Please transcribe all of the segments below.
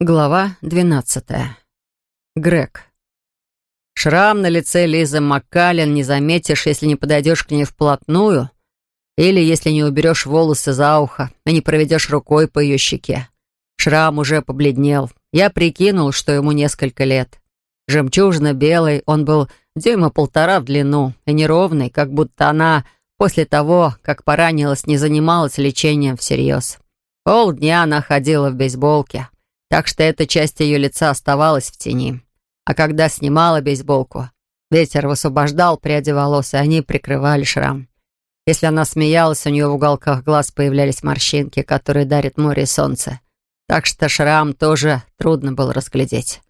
Глава двенадцатая. Грег. Шрам на лице Лизы Маккален не заметишь, если не подойдешь к ней вплотную, или если не уберешь волосы за ухо и не проведешь рукой по ее щеке. Шрам уже побледнел. Я прикинул, что ему несколько лет. Жемчужно-белый, он был дюйма полтора в длину и неровный, как будто она после того, как поранилась, не занималась лечением всерьез. Полдня она ходила в бейсболке, так что эта часть ее лица оставалась в тени. А когда снимала бейсболку, ветер высвобождал пряди волос, и они прикрывали шрам. Если она смеялась, у нее в уголках глаз появлялись морщинки, которые дарит море и солнце. Так что шрам тоже трудно было разглядеть.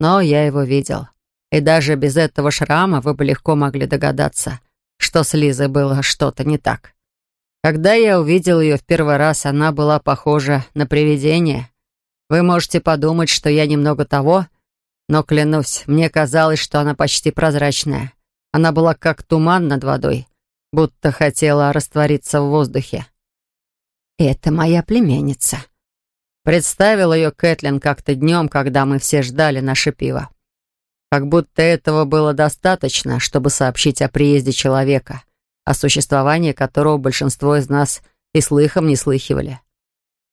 Но я его видел. И даже без этого шрама вы бы легко могли догадаться, что с Лизой было что-то не так. Когда я увидел ее в первый раз, она была похожа на привидение — вы можете подумать, что я немного того, но, клянусь, мне казалось, что она почти прозрачная. Она была как туман над водой, будто хотела раствориться в воздухе. «Это моя племянница». Представил ее Кэтлин как-то днем, когда мы все ждали наше пиво. Как будто этого было достаточно, чтобы сообщить о приезде человека, о существовании которого большинство из нас и слыхом не слыхивали.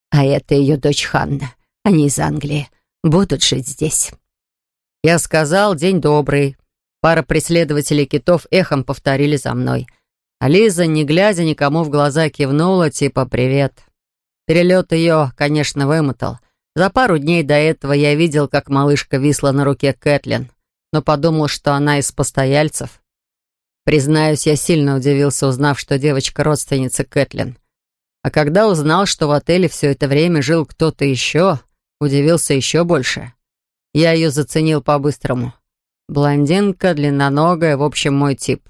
«А это ее дочь Ханна. Они из Англии. Будут жить здесь». Я сказал «День добрый». Пара преследователей китов эхом повторили за мной. А Лиза, не глядя никому в глаза, кивнула, типа «Привет». Перелет ее, конечно, вымотал. За пару дней до этого я видел, как малышка висла на руке Кэтлин, но подумал, что она из постояльцев. Признаюсь, я сильно удивился, узнав, что девочка родственница Кэтлин. А когда узнал, что в отеле все это время жил кто-то еще, Удивился еще больше. Я ее заценил по-быстрому. Блондинка, длинноногая, в общем, мой тип.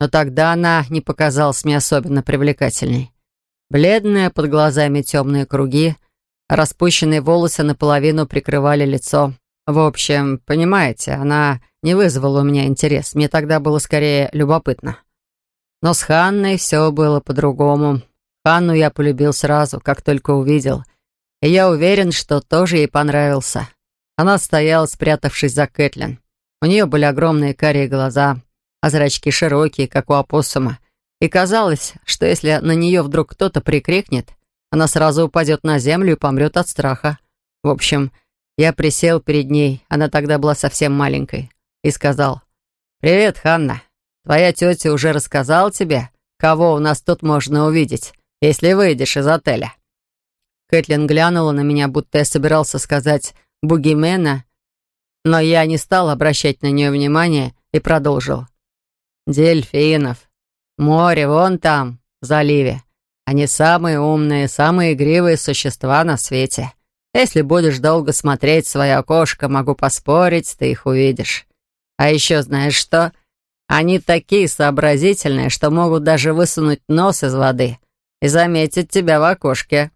Но тогда она не показалась мне особенно привлекательной. Бледная, под глазами темные круги, распущенные волосы наполовину прикрывали лицо. В общем, понимаете, она не вызвала у меня интерес. Мне тогда было скорее любопытно. Но с Ханной все было по-другому. Ханну я полюбил сразу, как только увидел. Я уверен, что тоже ей понравился. Она стояла, спрятавшись за Кэтлин. У нее были огромные карие глаза, а зрачки широкие, как у опоссума. И казалось, что если на нее вдруг кто-то прикрикнет, она сразу упадет на землю и помрет от страха. В общем, я присел перед ней, она тогда была совсем маленькой, и сказал, «Привет, Ханна. Твоя тетя уже рассказала тебе, кого у нас тут можно увидеть, если выйдешь из отеля?» Кэтлин глянула на меня, будто я собирался сказать «бугимена», но я не стал обращать на нее внимания и продолжил. «Дельфинов. Море вон там, в заливе. Они самые умные, самые игривые существа на свете. Если будешь долго смотреть в свое окошко, могу поспорить, ты их увидишь. А еще знаешь что? Они такие сообразительные, что могут даже высунуть нос из воды и заметить тебя в окошке».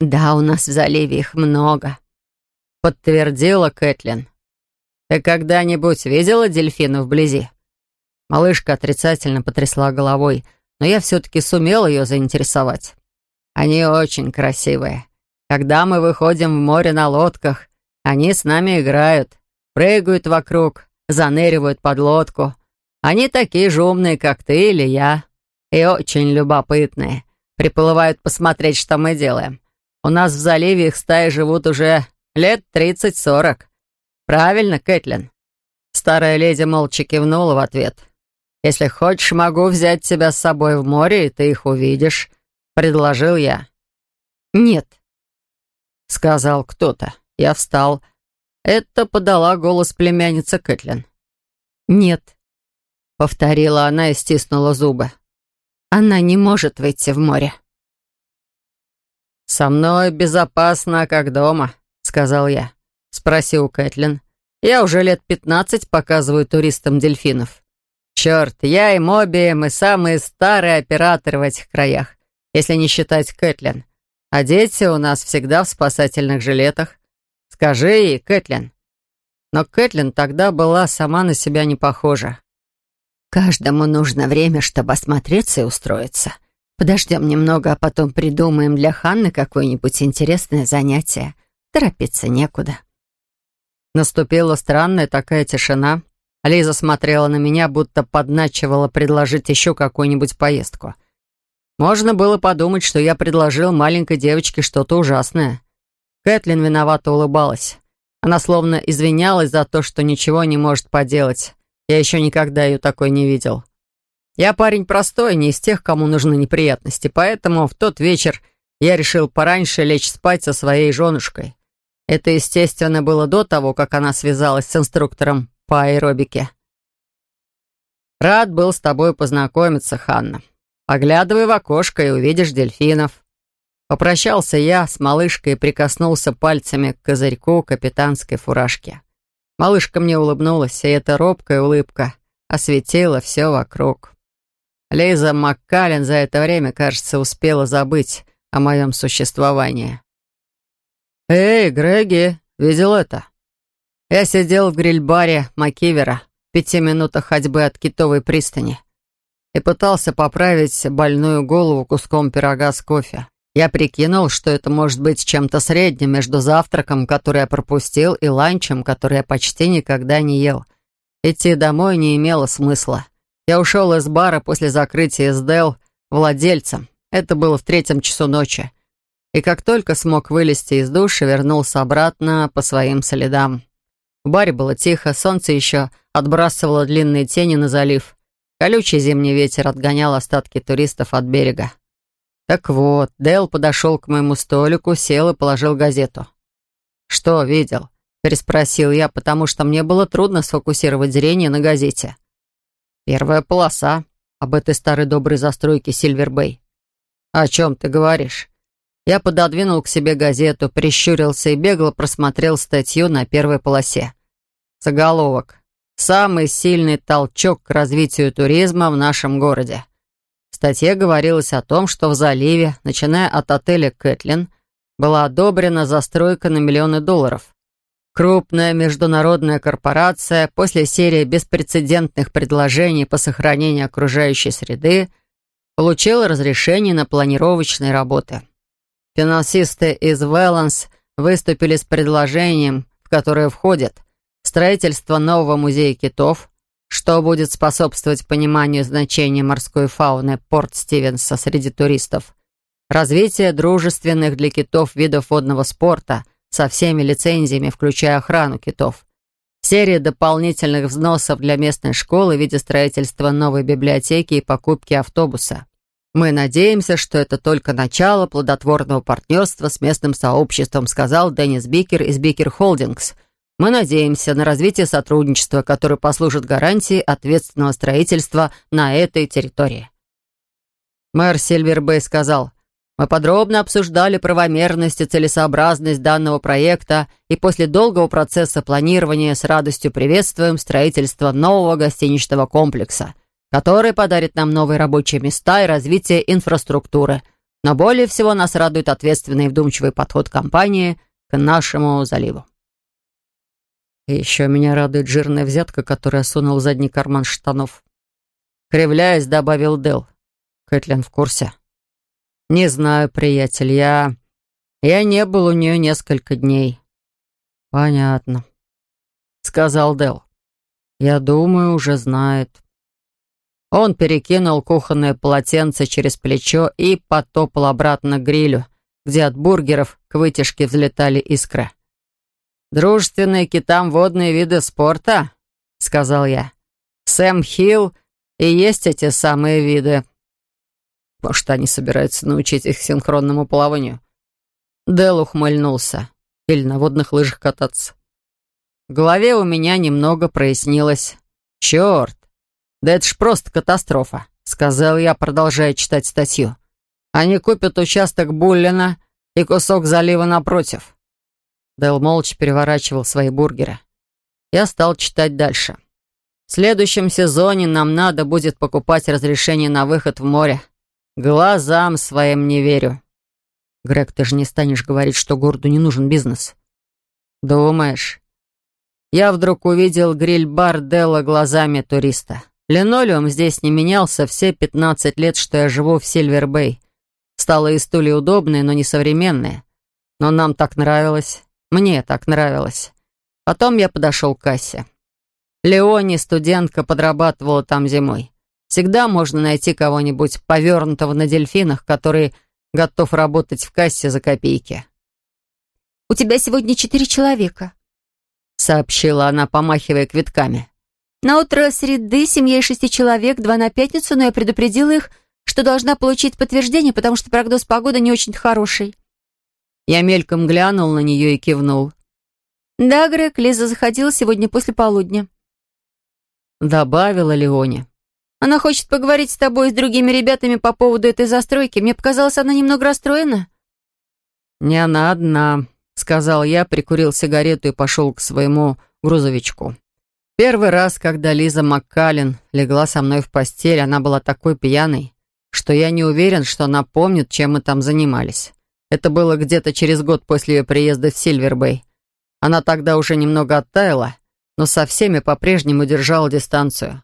«Да, у нас в заливе их много», — подтвердила Кэтлин. «Ты когда-нибудь видела дельфина вблизи?» Малышка отрицательно потрясла головой, но я все-таки сумел ее заинтересовать. «Они очень красивые. Когда мы выходим в море на лодках, они с нами играют, прыгают вокруг, заныривают под лодку. Они такие же умные, как ты или я, и очень любопытные. Приплывают посмотреть, что мы делаем. У нас в заливе их стаи живут уже лет тридцать-сорок. Правильно, Кэтлин?» Старая леди молча кивнула в ответ. «Если хочешь, могу взять тебя с собой в море, и ты их увидишь», — предложил я. «Нет», — сказал кто-то. Я встал. Это подала голос племянница Кэтлин. «Нет», — повторила она и стиснула зубы. «Она не может выйти в море». «Со мной безопасно, как дома», — сказал я. Спросил Кэтлин. «Я уже лет пятнадцать показываю туристам дельфинов. Черт, я и Моби, мы самые старые операторы в этих краях, если не считать Кэтлин. А дети у нас всегда в спасательных жилетах. Скажи ей, Кэтлин». Но Кэтлин тогда была сама на себя не похожа. «Каждому нужно время, чтобы осмотреться и устроиться», Подождем немного, а потом придумаем для Ханны какое-нибудь интересное занятие. Торопиться некуда. Наступила странная такая тишина. Лиза смотрела на меня, будто подначивала предложить еще какую-нибудь поездку. Можно было подумать, что я предложил маленькой девочке что-то ужасное. Кэтлин виновато улыбалась. Она словно извинялась за то, что ничего не может поделать. Я еще никогда ее такой не видел. Я парень простой, не из тех, кому нужны неприятности, поэтому в тот вечер я решил пораньше лечь спать со своей женушкой. Это, естественно, было до того, как она связалась с инструктором по аэробике. «Рад был с тобой познакомиться, Ханна. Поглядывай в окошко и увидишь дельфинов». Попрощался я с малышкой и прикоснулся пальцами к козырьку капитанской фуражки. Малышка мне улыбнулась, и эта робкая улыбка осветила все вокруг. Лиза Маккален за это время, кажется, успела забыть о моем существовании. «Эй, Греги, видел это?» Я сидел в гриль-баре Макивера в пяти минутах ходьбы от Китовой пристани и пытался поправить больную голову куском пирога с кофе. Я прикинул, что это может быть чем-то средним между завтраком, который я пропустил, и ланчем, который я почти никогда не ел. Идти домой не имело смысла. Я ушел из бара после закрытия СДЛ владельцем. Это было в третьем часу ночи. И как только смог вылезти из душа, вернулся обратно по своим следам. В баре было тихо, солнце еще отбрасывало длинные тени на залив. Колючий зимний ветер отгонял остатки туристов от берега. Так вот, Дэл подошел к моему столику, сел и положил газету. «Что видел?» — переспросил я, потому что мне было трудно сфокусировать зрение на газете. «Первая полоса об этой старой доброй застройке Сильвербэй». «О чем ты говоришь?» Я пододвинул к себе газету, прищурился и бегло просмотрел статью на первой полосе. Заголовок. «Самый сильный толчок к развитию туризма в нашем городе» статье говорилось о том, что в заливе, начиная от отеля «Кэтлин», была одобрена застройка на миллионы долларов. Крупная международная корпорация после серии беспрецедентных предложений по сохранению окружающей среды получила разрешение на планировочные работы. Финансисты из Вэланс выступили с предложением, в которое входит строительство нового музея китов, что будет способствовать пониманию значения морской фауны Порт Стивенса среди туристов, развитие дружественных для китов видов водного спорта со всеми лицензиями, включая охрану китов, серия дополнительных взносов для местной школы в виде строительства новой библиотеки и покупки автобуса. Мы надеемся, что это только начало плодотворного партнерства с местным сообществом, сказал Деннис Бикер из Бикер Холдингс – мы надеемся на развитие сотрудничества, которое послужит гарантией ответственного строительства на этой территории. Мэр Сильвербей сказал, «Мы подробно обсуждали правомерность и целесообразность данного проекта и после долгого процесса планирования с радостью приветствуем строительство нового гостиничного комплекса, который подарит нам новые рабочие места и развитие инфраструктуры. Но более всего нас радует ответственный и вдумчивый подход компании к нашему заливу. И еще меня радует жирная взятка, которая сунул задний карман штанов. Кривляясь, добавил Дел. Кэтлин в курсе. Не знаю, приятель, я... Я не был у нее несколько дней. Понятно, сказал Дел. Я думаю, уже знает. Он перекинул кухонное полотенце через плечо и потопал обратно к грилю, где от бургеров к вытяжке взлетали искры. «Дружественные китам водные виды спорта», — сказал я. «Сэм Хилл и есть эти самые виды». Может, они собираются научить их синхронному плаванию? Дэл ухмыльнулся. Или на водных лыжах кататься. В голове у меня немного прояснилось. «Черт! Да это ж просто катастрофа», — сказал я, продолжая читать статью. «Они купят участок Буллина и кусок залива напротив. Дэл молча переворачивал свои бургеры. Я стал читать дальше. В следующем сезоне нам надо будет покупать разрешение на выход в море. Глазам своим не верю. Грег, ты же не станешь говорить, что городу не нужен бизнес. Думаешь? Я вдруг увидел гриль-бар Делла глазами туриста. Линолеум здесь не менялся все 15 лет, что я живу в Сильвер-Бэй. Стало и стулья удобные, но не современные. Но нам так нравилось. Мне так нравилось. Потом я подошел к кассе. Леони, студентка, подрабатывала там зимой. Всегда можно найти кого-нибудь повернутого на дельфинах, который готов работать в кассе за копейки. «У тебя сегодня четыре человека», — сообщила она, помахивая квитками. «На утро среды семья из шести человек, два на пятницу, но я предупредила их, что должна получить подтверждение, потому что прогноз погоды не очень-то хороший». Я мельком глянул на нее и кивнул. «Да, Грег, Лиза заходила сегодня после полудня». Добавила Леоне. «Она хочет поговорить с тобой и с другими ребятами по поводу этой застройки. Мне показалось, она немного расстроена». «Не она одна», — сказал я, прикурил сигарету и пошел к своему грузовичку. Первый раз, когда Лиза Маккалин легла со мной в постель, она была такой пьяной, что я не уверен, что она помнит, чем мы там занимались. Это было где-то через год после ее приезда в Сильвербэй. Она тогда уже немного оттаяла, но со всеми по-прежнему держала дистанцию.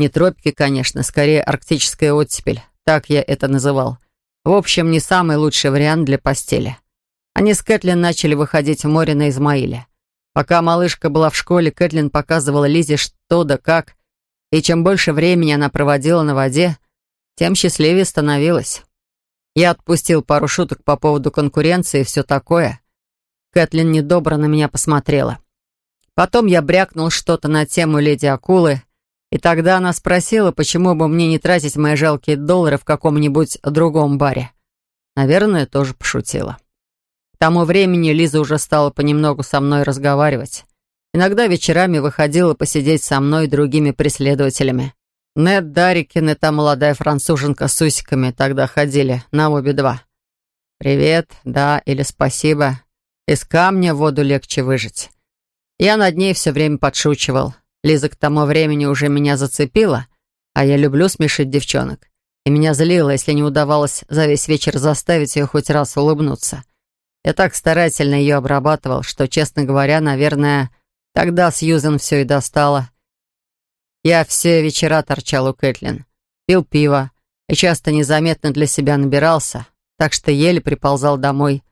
Не тропики, конечно, скорее арктическая оттепель, так я это называл. В общем, не самый лучший вариант для постели. Они с Кэтлин начали выходить в море на Измаиле. Пока малышка была в школе, Кэтлин показывала Лизе что да как, и чем больше времени она проводила на воде, тем счастливее становилась. Я отпустил пару шуток по поводу конкуренции и все такое. Кэтлин недобро на меня посмотрела. Потом я брякнул что-то на тему леди Акулы, и тогда она спросила, почему бы мне не тратить мои жалкие доллары в каком-нибудь другом баре. Наверное, тоже пошутила. К тому времени Лиза уже стала понемногу со мной разговаривать. Иногда вечерами выходила посидеть со мной и другими преследователями. Нед Дарикин и та молодая француженка с усиками тогда ходили на обе два. «Привет», «да» или «спасибо». Из камня воду легче выжить. Я над ней все время подшучивал. Лиза к тому времени уже меня зацепила, а я люблю смешить девчонок. И меня злило, если не удавалось за весь вечер заставить ее хоть раз улыбнуться. Я так старательно ее обрабатывал, что, честно говоря, наверное, тогда Сьюзен все и достала. Я все вечера торчал у Кэтлин, пил пиво и часто незаметно для себя набирался, так что еле приползал домой.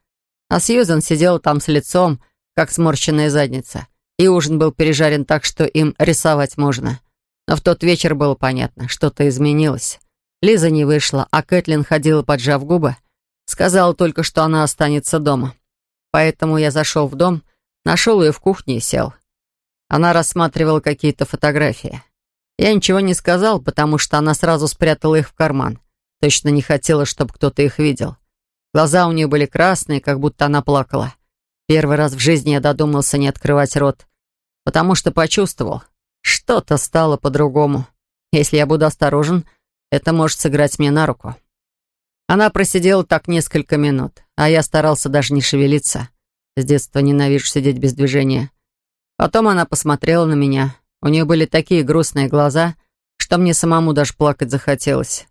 А Сьюзен сидела там с лицом, как сморщенная задница, и ужин был пережарен так, что им рисовать можно. Но в тот вечер было понятно, что-то изменилось. Лиза не вышла, а Кэтлин ходила, поджав губы. Сказала только, что она останется дома. Поэтому я зашел в дом, нашел ее в кухне и сел. Она рассматривала какие-то фотографии. Я ничего не сказал, потому что она сразу спрятала их в карман. Точно не хотела, чтобы кто-то их видел. Глаза у нее были красные, как будто она плакала. Первый раз в жизни я додумался не открывать рот, потому что почувствовал, что-то стало по-другому. Если я буду осторожен, это может сыграть мне на руку. Она просидела так несколько минут, а я старался даже не шевелиться. С детства ненавижу сидеть без движения. Потом она посмотрела на меня, у нее были такие грустные глаза, что мне самому даже плакать захотелось.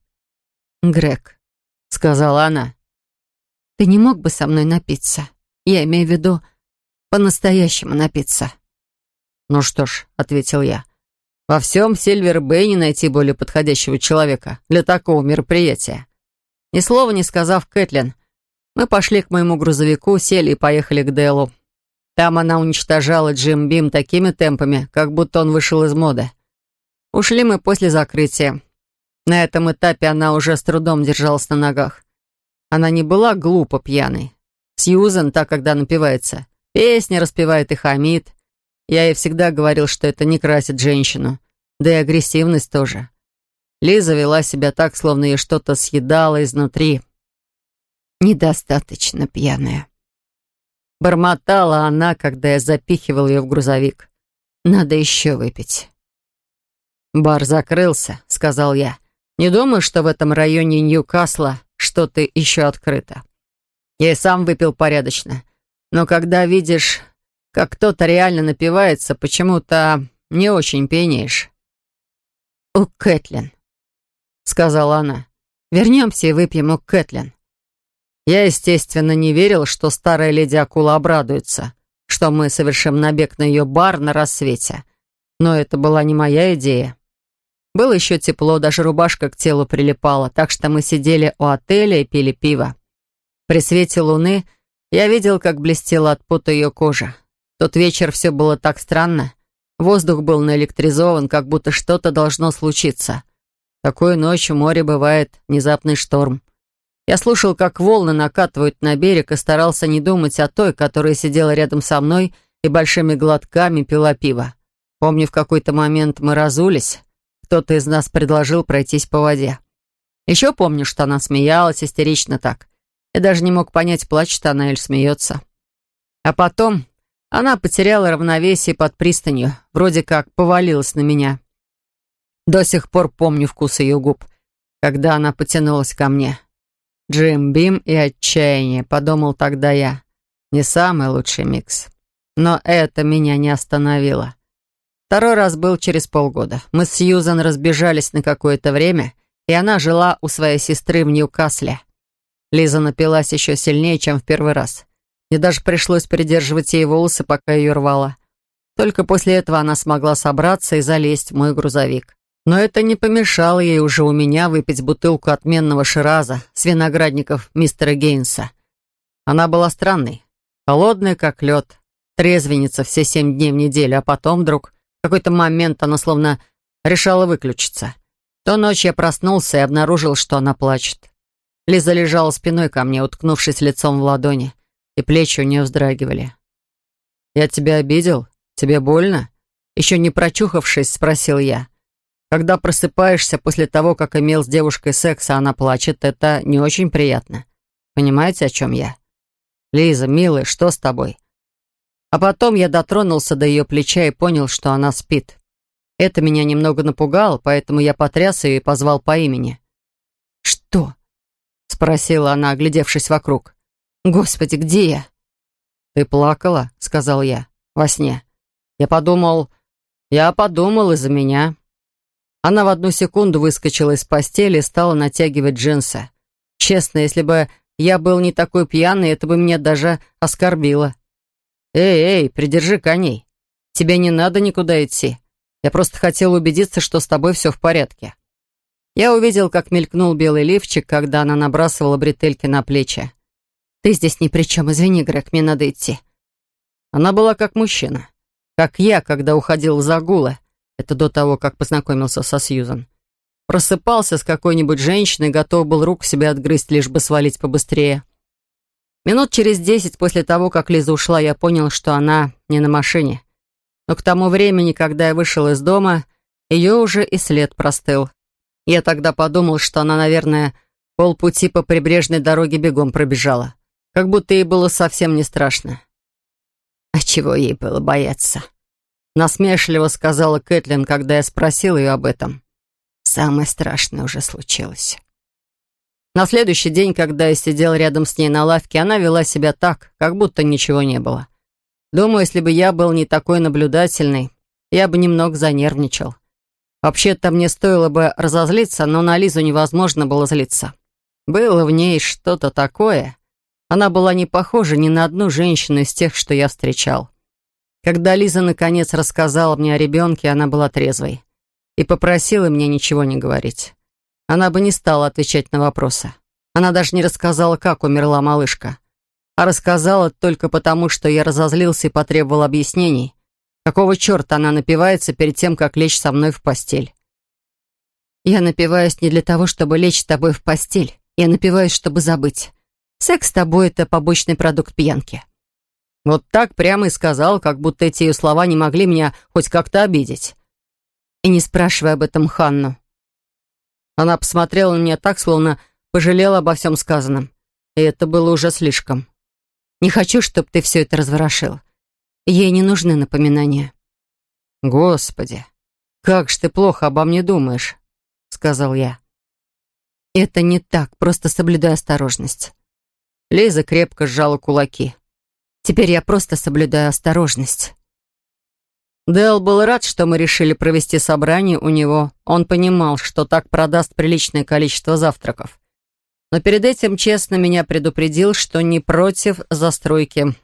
«Грег», — сказала она, — «ты не мог бы со мной напиться? Я имею в виду по-настоящему напиться». «Ну что ж», — ответил я, — «во всем Сильвер-Бэй не найти более подходящего человека для такого мероприятия». Ни слова не сказав Кэтлин, мы пошли к моему грузовику, сели и поехали к Делу. Там она уничтожала Джим Бим такими темпами, как будто он вышел из моды. Ушли мы после закрытия. На этом этапе она уже с трудом держалась на ногах. Она не была глупо пьяной. Сьюзен, так когда напивается, песни распевает и хамит. Я ей всегда говорил, что это не красит женщину. Да и агрессивность тоже. Лиза вела себя так, словно ей что-то съедало изнутри. «Недостаточно пьяная», Бормотала она, когда я запихивал ее в грузовик. «Надо еще выпить». «Бар закрылся», — сказал я. «Не думаю, что в этом районе Ньюкасла что-то еще открыто. Я и сам выпил порядочно. Но когда видишь, как кто-то реально напивается, почему-то не очень пьянеешь». «У Кэтлин», — сказала она. «Вернемся и выпьем у Кэтлин». Я, естественно, не верил, что старая леди Акула обрадуется, что мы совершим набег на ее бар на рассвете. Но это была не моя идея. Было еще тепло, даже рубашка к телу прилипала, так что мы сидели у отеля и пили пиво. При свете луны Я видел, как блестела от пота ее кожа. Тот вечер все было так странно. Воздух был наэлектризован, как будто что-то должно случиться. Такой ночью в море бывает внезапный шторм. Я слушал, как волны накатывают на берег и старался не думать о той, которая сидела рядом со мной и большими глотками пила пиво. Помню, в какой-то момент мы разулись. Кто-то из нас предложил пройтись по воде. Еще помню, что она смеялась истерично так. Я даже не мог понять, плачет она или смеется. А потом она потеряла равновесие под пристанью, вроде как повалилась на меня. До сих пор помню вкус ее губ, когда она потянулась ко мне. Джим Бим и отчаяние, подумал тогда я. Не самый лучший микс. Но это меня не остановило. Второй раз был через полгода. Мы с Сьюзан разбежались на какое-то время, и она жила у своей сестры в Ньюкасле. Лиза напилась еще сильнее, чем в первый раз. Мне даже пришлось придерживать ей волосы, пока ее рвала. Только после этого она смогла собраться и залезть в мой грузовик. Но это не помешало ей уже у меня выпить бутылку отменного шираза с виноградников мистера Гейнса. Она была странной, холодная, как лед, трезвенница все семь дней в неделю, а потом вдруг в какой-то момент она словно решала выключиться. То ночь я проснулся и обнаружил, что она плачет. Лиза лежала спиной ко мне, уткнувшись лицом в ладони, и плечи у нее вздрагивали. «Я тебя обидел? Тебе больно?» Еще не прочухавшись, спросил я. Когда просыпаешься после того, как имел с девушкой секс, а она плачет, это не очень приятно. Понимаете, о чем я? Лиза, милая, что с тобой? А потом я дотронулся до ее плеча и понял, что она спит. Это меня немного напугало, поэтому я потряс ее и позвал по имени. «Что?» — спросила она, оглядевшись вокруг. «Господи, где я?» «Ты плакала?» — сказал я. «Во сне. Я подумал... Я подумал из-за меня». Она в одну секунду выскочила из постели и стала натягивать джинсы. Честно, если бы я был не такой пьяный, это бы меня даже оскорбило. «Эй, эй, придержи коней. Тебе не надо никуда идти. Я просто хотел убедиться, что с тобой все в порядке». Я увидел, как мелькнул белый лифчик, когда она набрасывала бретельки на плечи. «Ты здесь ни при чем. Извини, Грег, мне надо идти». Она была как мужчина. Как я, когда уходил в загулы. Это до того, как познакомился со Сьюзан. Просыпался с какой-нибудь женщиной, готов был рук себе отгрызть, лишь бы свалить побыстрее. Минут через десять после того, как Лиза ушла, я понял, что она не на машине. Но к тому времени, когда я вышел из дома, ее уже и след простыл. Я тогда подумал, что она, наверное, полпути по прибрежной дороге бегом пробежала. Как будто ей было совсем не страшно. «А чего ей было бояться?» Насмешливо сказала Кэтлин, когда я спросил ее об этом. «Самое страшное уже случилось». На следующий день, когда я сидел рядом с ней на лавке, она вела себя так, как будто ничего не было. Думаю, если бы я был не такой наблюдательный, я бы немного занервничал. Вообще-то мне стоило бы разозлиться, но на Лизу невозможно было злиться. Было в ней что-то такое. Она была не похожа ни на одну женщину из тех, что я встречал. Когда Лиза наконец рассказала мне о ребенке, она была трезвой и попросила мне ничего не говорить. Она бы не стала отвечать на вопросы. Она даже не рассказала, как умерла малышка. А рассказала только потому, что я разозлился и потребовал объяснений. Какого черта она напивается перед тем, как лечь со мной в постель? Я напиваюсь не для того, чтобы лечь с тобой в постель. Я напиваюсь, чтобы забыть. Секс с тобой — это побочный продукт пьянки. Вот так прямо и сказал, как будто эти ее слова не могли меня хоть как-то обидеть. И не спрашивай об этом Ханну. Она посмотрела на меня так, словно пожалела обо всем сказанном. И это было уже слишком. Не хочу, чтобы ты все это разворошил. Ей не нужны напоминания. «Господи, как ж ты плохо обо мне думаешь», — сказал я. «Это не так, просто соблюдай осторожность». Лиза крепко сжала кулаки. «Теперь я просто соблюдаю осторожность». Дэл был рад, что мы решили провести собрание у него. Он понимал, что так продаст приличное количество завтраков. Но перед этим честно меня предупредил, что не против застройки.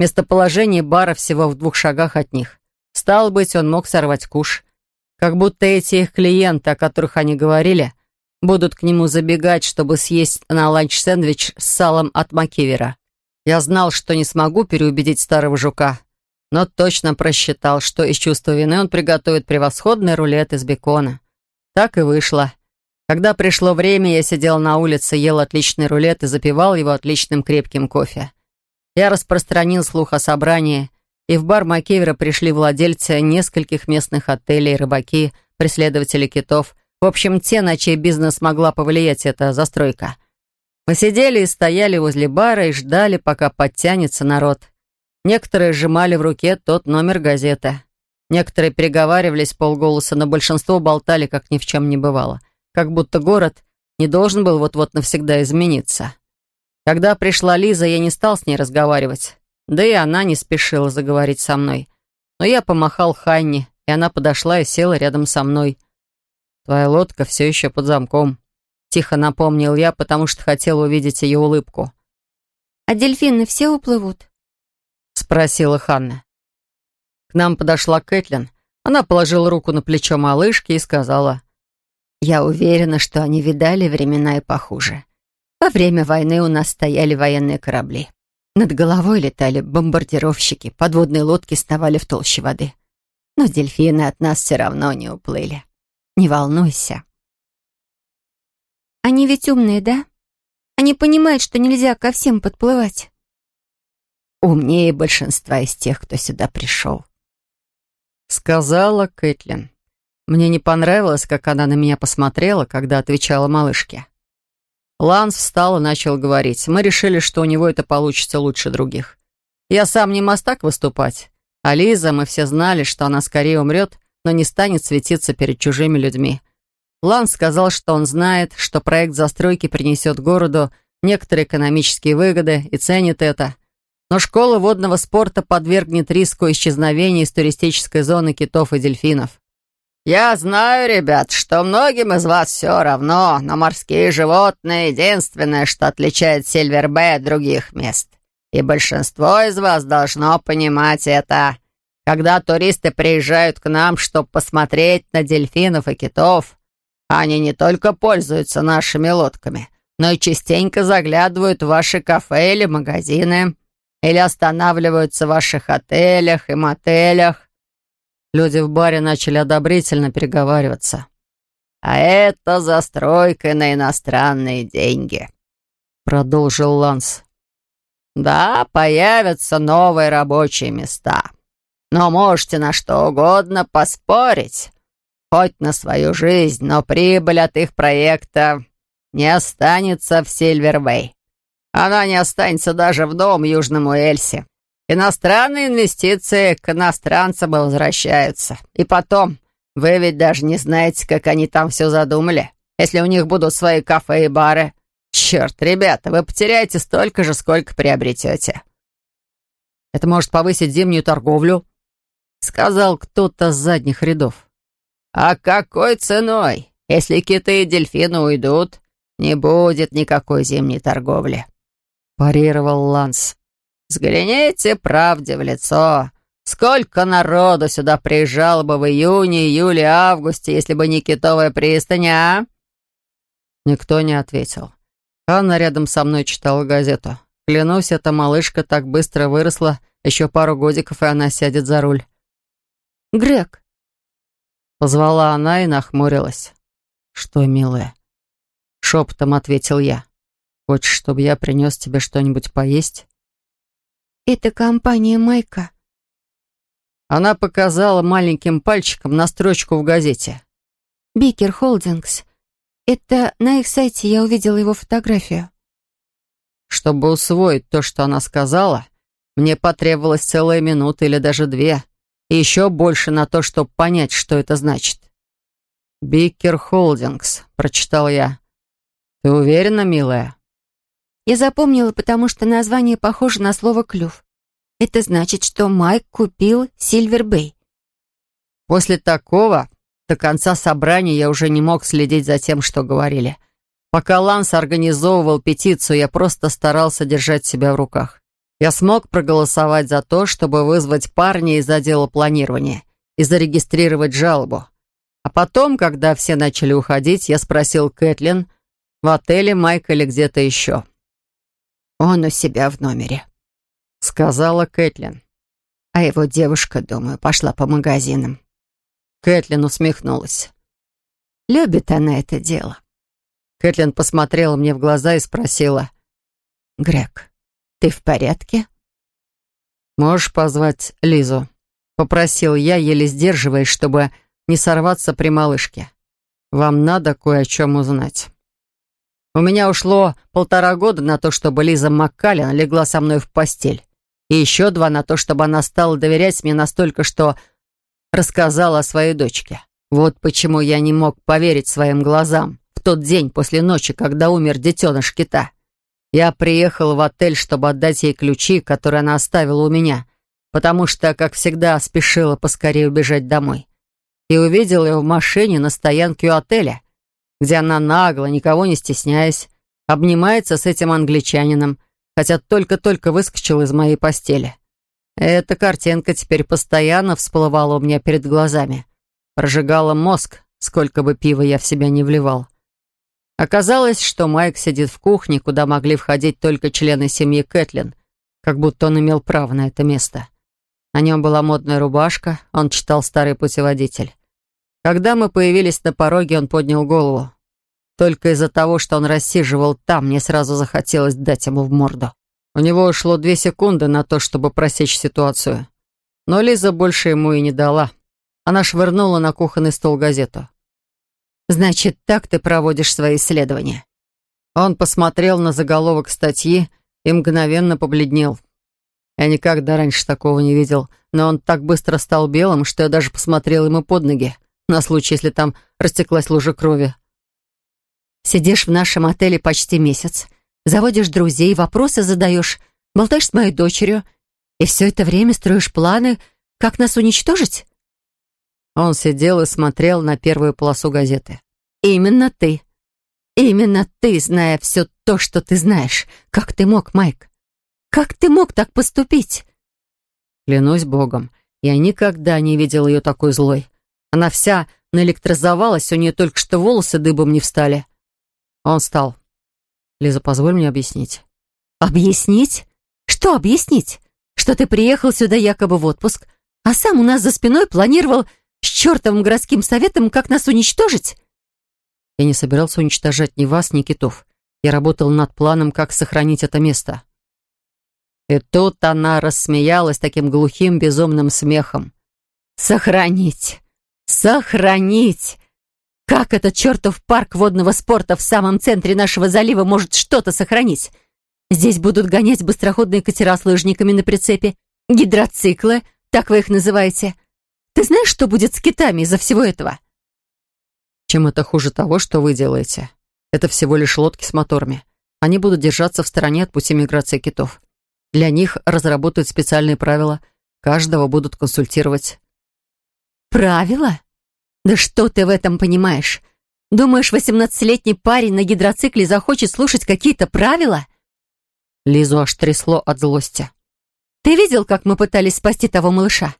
Местоположение бара всего в двух шагах от них. Стал быть, он мог сорвать куш. Как будто эти их клиенты, о которых они говорили, будут к нему забегать, чтобы съесть на ланч сэндвич с салом от Макивера. Я знал, что не смогу переубедить старого жука, но точно просчитал, что из чувства вины он приготовит превосходный рулет из бекона. Так и вышло. Когда пришло время, я сидел на улице, ел отличный рулет и запивал его отличным крепким кофе. Я распространил слух о собрании, и в бар Макевера пришли владельцы нескольких местных отелей, рыбаки, преследователи китов. В общем, те, на чей бизнес могла повлиять эта застройка. Мы сидели и стояли возле бара и ждали, пока подтянется народ. Некоторые сжимали в руке тот номер газеты. Некоторые переговаривались полголоса, но большинство болтали, как ни в чем не бывало. Как будто город не должен был вот-вот навсегда измениться. Когда пришла Лиза, я не стал с ней разговаривать. Да и она не спешила заговорить со мной. Но я помахал Ханне, и она подошла и села рядом со мной. «Твоя лодка все еще под замком», Тихо напомнил я, потому что хотел увидеть ее улыбку. «А дельфины все уплывут?» Спросила Ханна. К нам подошла Кэтлин. Она положила руку на плечо малышки и сказала. «Я уверена, что они видали времена и похуже. Во время войны у нас стояли военные корабли. Над головой летали бомбардировщики, подводные лодки вставали в толще воды. Но дельфины от нас все равно не уплыли. Не волнуйся». Они ведь умные, да? Они понимают, что нельзя ко всем подплывать. Умнее большинства из тех, кто сюда пришел. Сказала Кэтлин. Мне не понравилось, как она на меня посмотрела, когда отвечала малышке. Ланс встал и начал говорить. Мы решили, что у него это получится лучше других. Я сам не мастак выступать. А Лиза, мы все знали, что она скорее умрет, но не станет светиться перед чужими людьми. Лан сказал, что он знает, что проект застройки принесет городу некоторые экономические выгоды и ценит это. Но школа водного спорта подвергнет риску исчезновения из туристической зоны китов и дельфинов. «Я знаю, ребят, что многим из вас все равно, но морские животные — единственное, что отличает Сильвербэй от других мест. И большинство из вас должно понимать это. Когда туристы приезжают к нам, чтобы посмотреть на дельфинов и китов, они не только пользуются нашими лодками, но и частенько заглядывают в ваши кафе или магазины, или останавливаются в ваших отелях и мотелях. Люди в баре начали одобрительно переговариваться. «А это застройка на иностранные деньги», — продолжил Ланс. «Да, появятся новые рабочие места, но можете на что угодно поспорить хоть на свою жизнь, но прибыль от их проекта не останется в Сильвервей. Она не останется даже в дом Южному Эльсе. Иностранные инвестиции к иностранцам возвращаются. И потом, вы ведь даже не знаете, как они там все задумали. Если у них будут свои кафе и бары. Черт, ребята, вы потеряете столько же, сколько приобретете. Это может повысить зимнюю торговлю, сказал кто-то с задних рядов. «А какой ценой? Если киты и дельфины уйдут, не будет никакой зимней торговли», — парировал Ланс. «Взгляните правде в лицо. Сколько народу сюда приезжало бы в июне, июле, августе, если бы не китовая пристань, а?» Никто не ответил. Анна рядом со мной читала газету. Клянусь, эта малышка так быстро выросла, еще пару годиков, и она сядет за руль. «Грег, Позвала она и нахмурилась. «Что, милая?» Шепотом ответил я. «Хочешь, чтобы я принес тебе что-нибудь поесть?» «Это компания Майка». Она показала маленьким пальчиком на строчку в газете. «Бикер Холдингс. Это на их сайте я увидела его фотографию». Чтобы усвоить то, что она сказала, мне потребовалась целая минута или даже две и еще больше на то, чтобы понять, что это значит. «Бикер Холдингс», — прочитал я. «Ты уверена, милая?» Я запомнила, потому что название похоже на слово «клюв». Это значит, что Майк купил Сильвер Бэй. После такого до конца собрания я уже не мог следить за тем, что говорили. Пока Ланс организовывал петицию, я просто старался держать себя в руках. Я смог проголосовать за то, чтобы вызвать парня из отдела планирования и зарегистрировать жалобу. А потом, когда все начали уходить, я спросил Кэтлин, в отеле Майк или где-то еще. «Он у себя в номере», сказала Кэтлин. А его девушка, думаю, пошла по магазинам. Кэтлин усмехнулась. Любит она это дело. Кэтлин посмотрела мне в глаза и спросила. «Грег, ты в порядке?» «Можешь позвать Лизу?» Попросил я, еле сдерживаясь, чтобы не сорваться при малышке. «Вам надо кое о чем узнать». У меня ушло полтора года на то, чтобы Лиза Маккалин легла со мной в постель. И еще два на то, чтобы она стала доверять мне настолько, что рассказала о своей дочке. Вот почему я не мог поверить своим глазам в тот день после ночи, когда умер детеныш кита. Я приехал в отель, чтобы отдать ей ключи, которые она оставила у меня, потому что, как всегда, спешила поскорее убежать домой. И увидел ее в машине на стоянке у отеля, где она нагло, никого не стесняясь, обнимается с этим англичанином, хотя только-только выскочил из моей постели. Эта картинка теперь постоянно всплывала у меня перед глазами, прожигала мозг, сколько бы пива я в себя не вливал. Оказалось, что Майк сидит в кухне, куда могли входить только члены семьи Кэтлин, как будто он имел право на это место. На нем была модная рубашка, он читал старый путеводитель. Когда мы появились на пороге, он поднял голову. Только из-за того, что он рассиживал там, мне сразу захотелось дать ему в морду. У него ушло две секунды на то, чтобы просечь ситуацию. Но Лиза больше ему и не дала. Она швырнула на кухонный стол газету. «Значит, так ты проводишь свои исследования?» Он посмотрел на заголовок статьи и мгновенно побледнел. Я никогда раньше такого не видел, но он так быстро стал белым, что я даже посмотрел ему под ноги на случай, если там растеклась лужа крови. «Сидишь в нашем отеле почти месяц, заводишь друзей, вопросы задаешь, болтаешь с моей дочерью, и все это время строишь планы, как нас уничтожить?» Он сидел и смотрел на первую полосу газеты. «Именно ты. Именно ты, зная все то, что ты знаешь. Как ты мог, Майк? Как ты мог так поступить?» Клянусь Богом, я никогда не видел ее такой злой. Она вся наэлектризовалась, у нее только что волосы дыбом не встали. Он встал. «Лиза, позволь мне объяснить». «Объяснить? Что объяснить? Что ты приехал сюда якобы в отпуск, а сам у нас за спиной планировал с чертовым городским советом, как нас уничтожить?» Я не собирался уничтожать ни вас, ни китов. Я работал над планом, как сохранить это место. И тут она рассмеялась таким глухим, безумным смехом. «Сохранить! Сохранить! Как этот чертов парк водного спорта в самом центре нашего залива может что-то сохранить? Здесь будут гонять быстроходные катера с лыжниками на прицепе, гидроциклы, так вы их называете. Ты знаешь, что будет с китами из-за всего этого? Чем это хуже того, что вы делаете? Это всего лишь лодки с моторами. Они будут держаться в стороне от пути миграции китов. Для них разработают специальные правила. Каждого будут консультировать. Правила? Да что ты в этом понимаешь? Думаешь, восемнадцатилетний парень на гидроцикле захочет слушать какие-то правила? Лизу аж трясло от злости. Ты видел, как мы пытались спасти того малыша?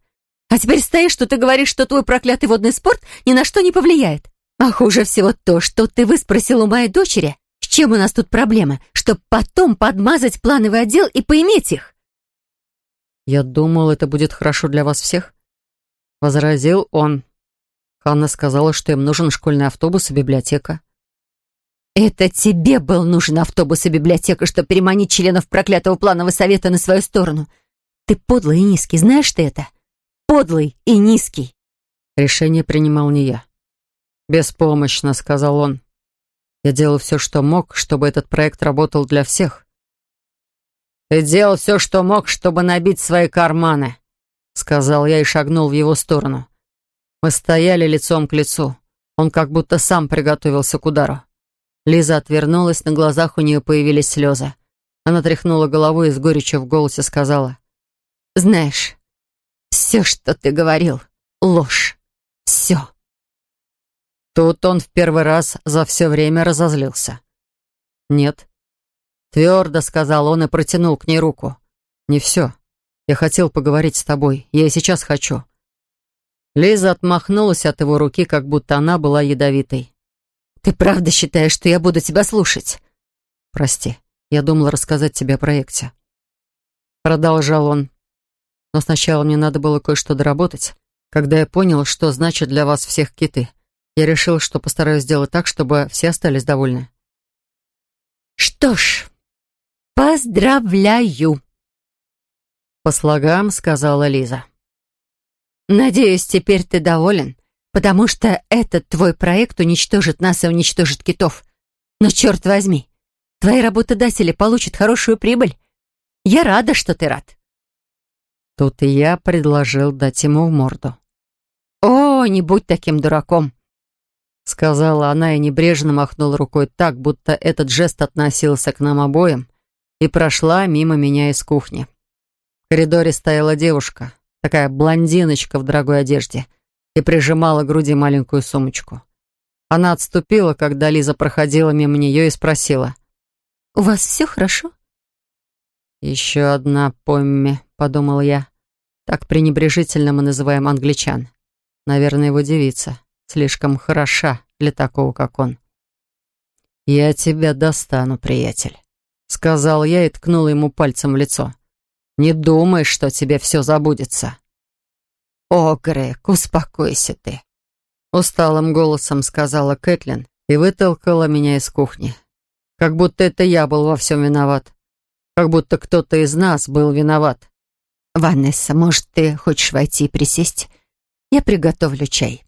А теперь стоишь, что ты говоришь, что твой проклятый водный спорт ни на что не повлияет. А хуже всего то, что ты выспросил у моей дочери, с чем у нас тут проблема, чтобы потом подмазать плановый отдел и поиметь их. Я думал, это будет хорошо для вас всех. Возразил он. Ханна сказала, что им нужен школьный автобус и библиотека. «Это тебе был нужен автобус и библиотека, чтобы переманить членов проклятого планового совета на свою сторону. Ты подлый и низкий, знаешь ты это? Подлый и низкий». Решение принимал не я. «Беспомощно», — сказал он. «Я делал все, что мог, чтобы этот проект работал для всех». «Ты делал все, что мог, чтобы набить свои карманы», — сказал я и шагнул в его сторону. Мы стояли лицом к лицу. Он как будто сам приготовился к удару. Лиза отвернулась, на глазах у нее появились слезы. Она тряхнула головой и с горечью в голосе сказала. «Знаешь, все, что ты говорил, ложь. Все». Тут он в первый раз за все время разозлился. «Нет». Твердо сказал он и протянул к ней руку. «Не все. Я хотел поговорить с тобой. Я и сейчас хочу». Лиза отмахнулась от его руки, как будто она была ядовитой. «Ты правда считаешь, что я буду тебя слушать?» «Прости. Я думала рассказать тебе о проекте». продолжал он. Но сначала мне надо было кое-что доработать. Когда я понял, что значит для вас всех киты, я решил, что постараюсь сделать так, чтобы все остались довольны. Что ж, поздравляю, по слогам сказала Лиза. Надеюсь, теперь ты доволен, потому что этот твой проект уничтожит нас и уничтожит китов. Но черт возьми, твои работодатели получат хорошую прибыль. Я рада, что ты рад. Тут и я предложил дать ему в морду. «О, не будь таким дураком!» Сказала она и небрежно махнула рукой так, будто этот жест относился к нам обоим, и прошла мимо меня из кухни. В коридоре стояла девушка, такая блондиночка в дорогой одежде, и прижимала к груди маленькую сумочку. Она отступила, когда Лиза проходила мимо нее и спросила. «У вас все хорошо?» «Еще одна Помми», — подумал я. Так пренебрежительно мы называем англичан. Наверное, его девица. Слишком хороша для такого, как он. «Я тебя достану, приятель», — сказал я и ткнул ему пальцем в лицо. «Не думай, что тебе все забудется». «О, Грег, успокойся ты», — усталым голосом сказала Кэтлин и вытолкала меня из кухни. Как будто это я был во всем виноват. Как будто кто-то из нас был виноват. «Ванесса, может, ты хочешь войти и присесть? Я приготовлю чай».